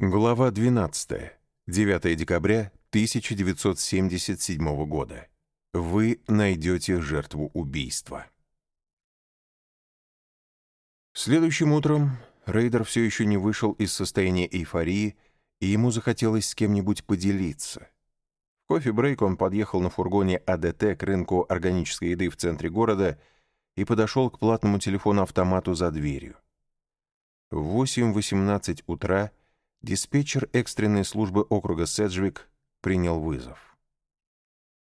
Глава 12. 9 декабря 1977 года. Вы найдете жертву убийства. Следующим утром Рейдер все еще не вышел из состояния эйфории, и ему захотелось с кем-нибудь поделиться. В кофе-брейк он подъехал на фургоне АДТ к рынку органической еды в центре города и подошел к платному телефону-автомату за дверью. В 8.18 утра Диспетчер экстренной службы округа Седжвик принял вызов.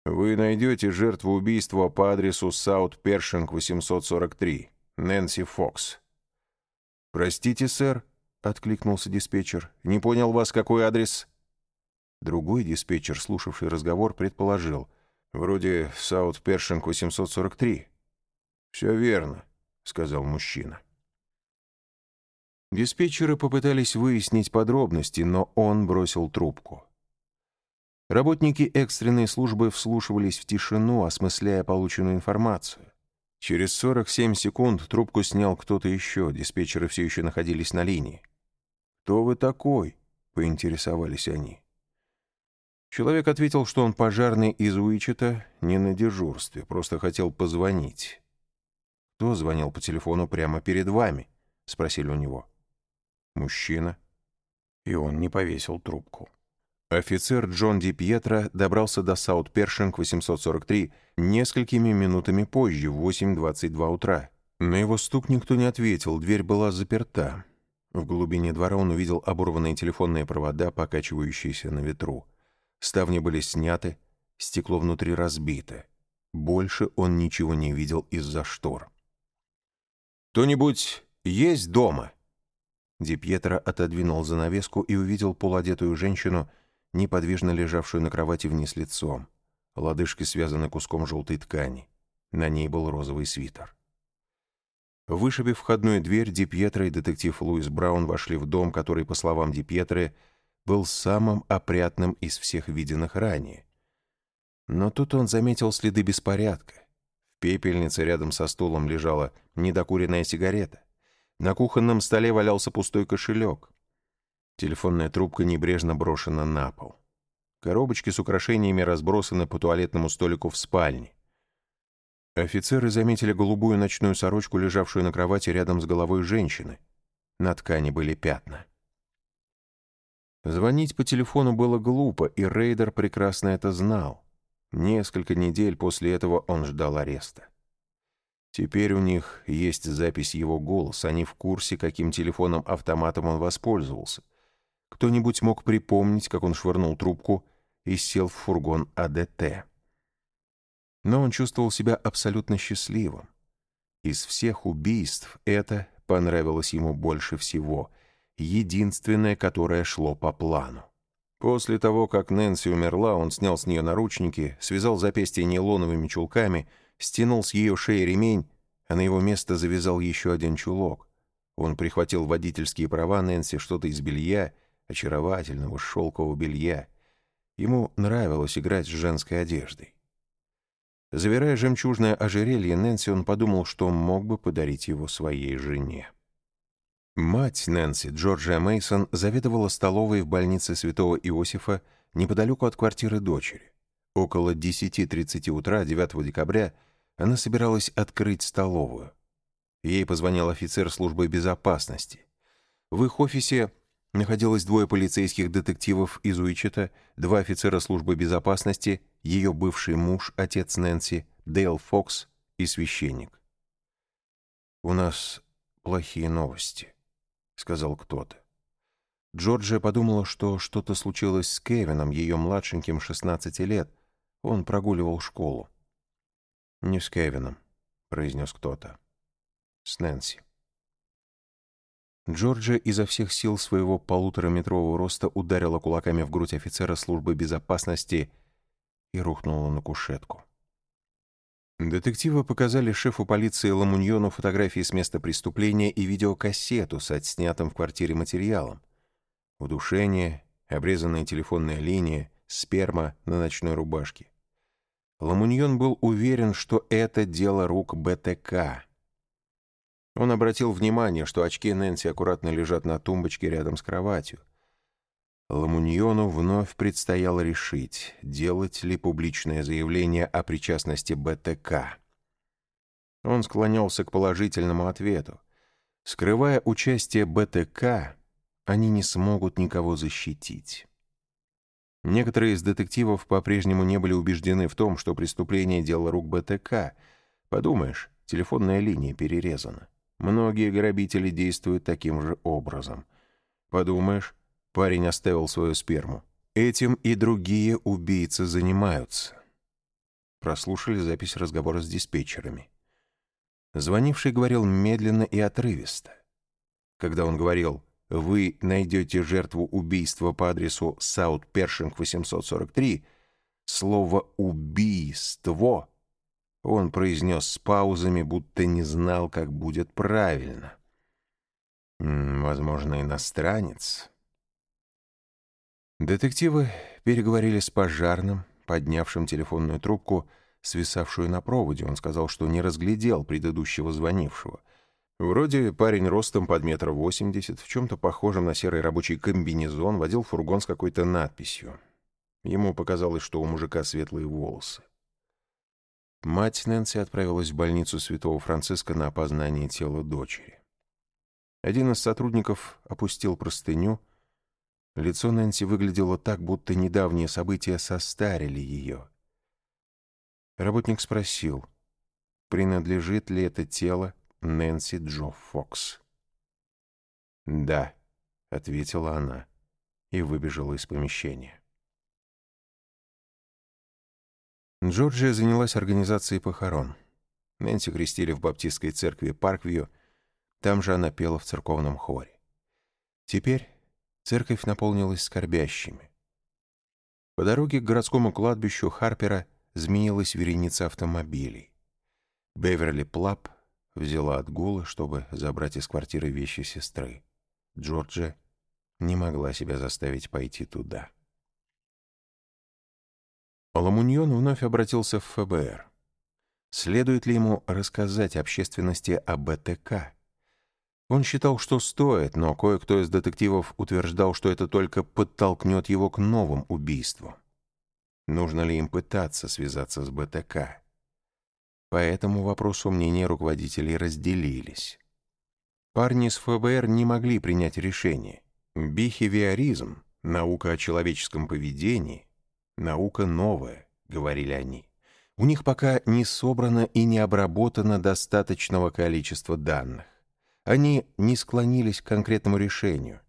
«Вы найдете жертву убийства по адресу Саут Першинг, 843, Нэнси Фокс». «Простите, сэр», — откликнулся диспетчер, — «не понял вас, какой адрес?» Другой диспетчер, слушавший разговор, предположил, «Вроде Саут Першинг, 843». «Все верно», — сказал мужчина. Диспетчеры попытались выяснить подробности, но он бросил трубку. Работники экстренной службы вслушивались в тишину, осмысляя полученную информацию. Через 47 секунд трубку снял кто-то еще, диспетчеры все еще находились на линии. «Кто вы такой?» — поинтересовались они. Человек ответил, что он пожарный из Уичета, не на дежурстве, просто хотел позвонить. «Кто звонил по телефону прямо перед вами?» — спросили у него. Мужчина. И он не повесил трубку. Офицер Джон Ди Пьетро добрался до Саут-Першинг 843 несколькими минутами позже, в 8.22 утра. На его стук никто не ответил, дверь была заперта. В глубине двора он увидел оборванные телефонные провода, покачивающиеся на ветру. Ставни были сняты, стекло внутри разбито. Больше он ничего не видел из-за штор. «Кто-нибудь есть дома?» Ди Пьетро отодвинул занавеску и увидел полуодетую женщину, неподвижно лежавшую на кровати вниз лицом. Лодыжки связаны куском желтой ткани. На ней был розовый свитер. Вышибив входную дверь, Ди Пьетро и детектив Луис Браун вошли в дом, который, по словам Ди Пьетро, был самым опрятным из всех виденных ранее. Но тут он заметил следы беспорядка. В пепельнице рядом со стулом лежала недокуренная сигарета. На кухонном столе валялся пустой кошелек. Телефонная трубка небрежно брошена на пол. Коробочки с украшениями разбросаны по туалетному столику в спальне. Офицеры заметили голубую ночную сорочку, лежавшую на кровати рядом с головой женщины. На ткани были пятна. Звонить по телефону было глупо, и Рейдер прекрасно это знал. Несколько недель после этого он ждал ареста. Теперь у них есть запись его голоса, они в курсе, каким телефоном-автоматом он воспользовался. Кто-нибудь мог припомнить, как он швырнул трубку и сел в фургон АДТ. Но он чувствовал себя абсолютно счастливым. Из всех убийств это понравилось ему больше всего, единственное, которое шло по плану. После того, как Нэнси умерла, он снял с нее наручники, связал запястья нейлоновыми чулками — стянул с ее шеи ремень, а на его место завязал еще один чулок. Он прихватил водительские права Нэнси, что-то из белья, очаровательного шелкового белья. Ему нравилось играть с женской одеждой. Завирая жемчужное ожерелье Нэнси, он подумал, что мог бы подарить его своей жене. Мать Нэнси, Джорджия Мейсон, заведовала столовой в больнице Святого Иосифа неподалеку от квартиры дочери. Около 10.30 утра 9 декабря она собиралась открыть столовую. Ей позвонил офицер службы безопасности. В их офисе находилось двое полицейских детективов из Уичета, два офицера службы безопасности, ее бывший муж, отец Нэнси, Дейл Фокс и священник. «У нас плохие новости», — сказал кто-то. Джорджия подумала, что что-то случилось с Кевином, ее младшеньким 16 лет. Он прогуливал школу. «Не с Кевином», — произнес кто-то. «С Нэнси». Джорджия изо всех сил своего полутораметрового роста ударила кулаками в грудь офицера службы безопасности и рухнула на кушетку. Детективы показали шефу полиции Ламуньону фотографии с места преступления и видеокассету с отснятым в квартире материалом. Удушение, обрезанная телефонная линия, сперма на ночной рубашке. Ламуньон был уверен, что это дело рук БТК. Он обратил внимание, что очки Нэнси аккуратно лежат на тумбочке рядом с кроватью. Ламуньону вновь предстояло решить, делать ли публичное заявление о причастности БТК. Он склонялся к положительному ответу. Скрывая участие БТК, они не смогут никого защитить. Некоторые из детективов по-прежнему не были убеждены в том, что преступление — дело рук БТК. Подумаешь, телефонная линия перерезана. Многие грабители действуют таким же образом. Подумаешь, парень оставил свою сперму. Этим и другие убийцы занимаются. Прослушали запись разговора с диспетчерами. Звонивший говорил медленно и отрывисто. Когда он говорил «Вы найдете жертву убийства по адресу Саут Першинг 843», слово «убийство» он произнес с паузами, будто не знал, как будет правильно. «Возможно, иностранец». Детективы переговорили с пожарным, поднявшим телефонную трубку, свисавшую на проводе. Он сказал, что не разглядел предыдущего звонившего. Вроде парень ростом под метр восемьдесят, в чем-то похожем на серый рабочий комбинезон, водил фургон с какой-то надписью. Ему показалось, что у мужика светлые волосы. Мать Нэнси отправилась в больницу Святого Франциска на опознание тела дочери. Один из сотрудников опустил простыню. Лицо Нэнси выглядело так, будто недавние события состарили ее. Работник спросил, принадлежит ли это тело Нэнси Джо Фокс. «Да», — ответила она и выбежала из помещения. Джорджия занялась организацией похорон. Нэнси крестили в баптистской церкви Парквью, там же она пела в церковном хоре. Теперь церковь наполнилась скорбящими. По дороге к городскому кладбищу Харпера змеилась вереница автомобилей. Беверли Плап взяла отгулы, чтобы забрать из квартиры вещи сестры. Джорджия не могла себя заставить пойти туда. Ламуньон вновь обратился в ФБР. Следует ли ему рассказать общественности о БТК? Он считал, что стоит, но кое-кто из детективов утверждал, что это только подтолкнет его к новым убийствам. Нужно ли им пытаться связаться с БТК? По этому вопросу мнения руководителей разделились. Парни из ФБР не могли принять решение. Бихевиоризм, наука о человеческом поведении, наука новая, говорили они. У них пока не собрано и не обработано достаточного количества данных. Они не склонились к конкретному решению.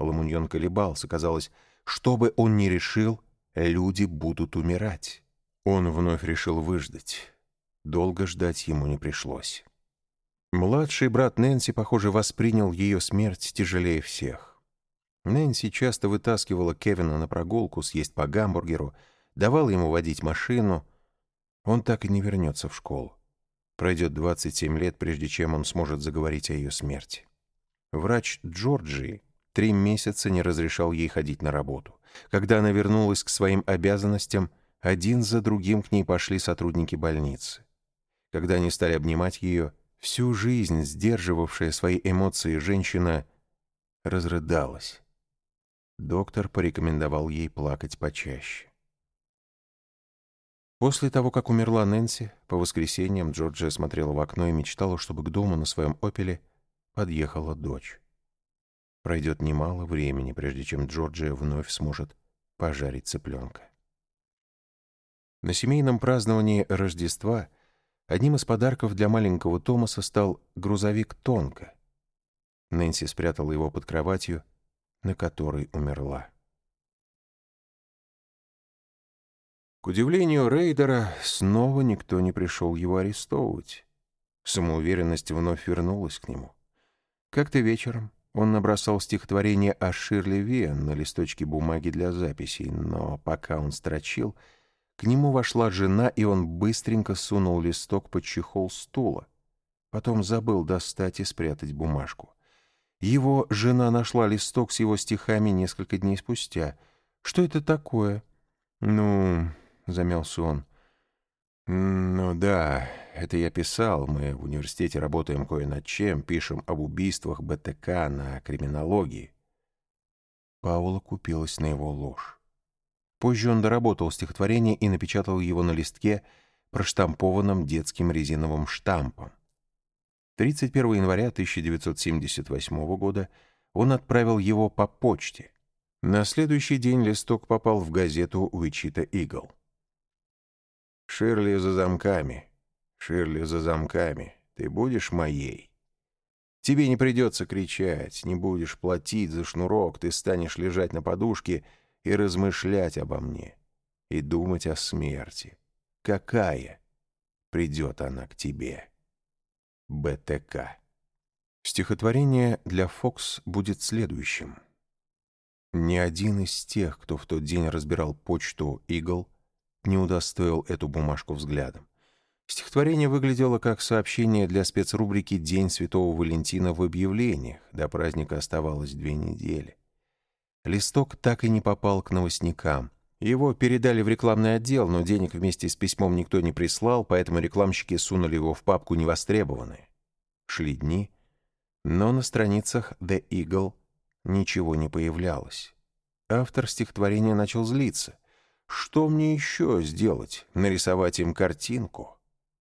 Ламуньон колебался, казалось, что бы он ни решил, люди будут умирать. Он вновь решил выждать. Долго ждать ему не пришлось. Младший брат Нэнси, похоже, воспринял ее смерть тяжелее всех. Нэнси часто вытаскивала Кевина на прогулку, съесть по гамбургеру, давала ему водить машину. Он так и не вернется в школу. Пройдет 27 лет, прежде чем он сможет заговорить о ее смерти. Врач Джорджии три месяца не разрешал ей ходить на работу. Когда она вернулась к своим обязанностям, один за другим к ней пошли сотрудники больницы. Когда они стали обнимать ее, всю жизнь сдерживавшая свои эмоции женщина разрыдалась. Доктор порекомендовал ей плакать почаще. После того, как умерла Нэнси, по воскресеньям Джорджия смотрела в окно и мечтала, чтобы к дому на своем «Опеле» подъехала дочь. Пройдет немало времени, прежде чем Джорджия вновь сможет пожарить цыпленка. На семейном праздновании Рождества одним из подарков для маленького Томаса стал грузовик «Тонко». Нэнси спрятала его под кроватью, на которой умерла. К удивлению Рейдера, снова никто не пришел его арестовывать. Самоуверенность вновь вернулась к нему. Как-то вечером он набросал стихотворение о Ширли Виен на листочке бумаги для записей, но пока он строчил, к нему вошла жена, и он быстренько сунул листок под чехол стула. Потом забыл достать и спрятать бумажку. Его жена нашла листок с его стихами несколько дней спустя. «Что это такое?» «Ну...» — замялся он. «Ну да, это я писал. Мы в университете работаем кое над чем, пишем об убийствах БТК на криминологии. Паула купилась на его ложь. Позже он доработал стихотворение и напечатал его на листке, проштампованном детским резиновым штампом. 31 января 1978 года он отправил его по почте. На следующий день листок попал в газету «Уичита Игл». «Ширли за замками, Ширли за замками, ты будешь моей?» Тебе не придется кричать, не будешь платить за шнурок, ты станешь лежать на подушке и размышлять обо мне, и думать о смерти. Какая придет она к тебе? БТК. Стихотворение для Фокс будет следующим. Ни один из тех, кто в тот день разбирал почту «Игл», не удостоил эту бумажку взглядом. Стихотворение выглядело как сообщение для спецрубрики «День Святого Валентина» в объявлениях. До праздника оставалось две недели. Листок так и не попал к новостникам. Его передали в рекламный отдел, но денег вместе с письмом никто не прислал, поэтому рекламщики сунули его в папку «Невостребованные». Шли дни, но на страницах «The Eagle» ничего не появлялось. Автор стихотворения начал злиться. «Что мне еще сделать? Нарисовать им картинку?»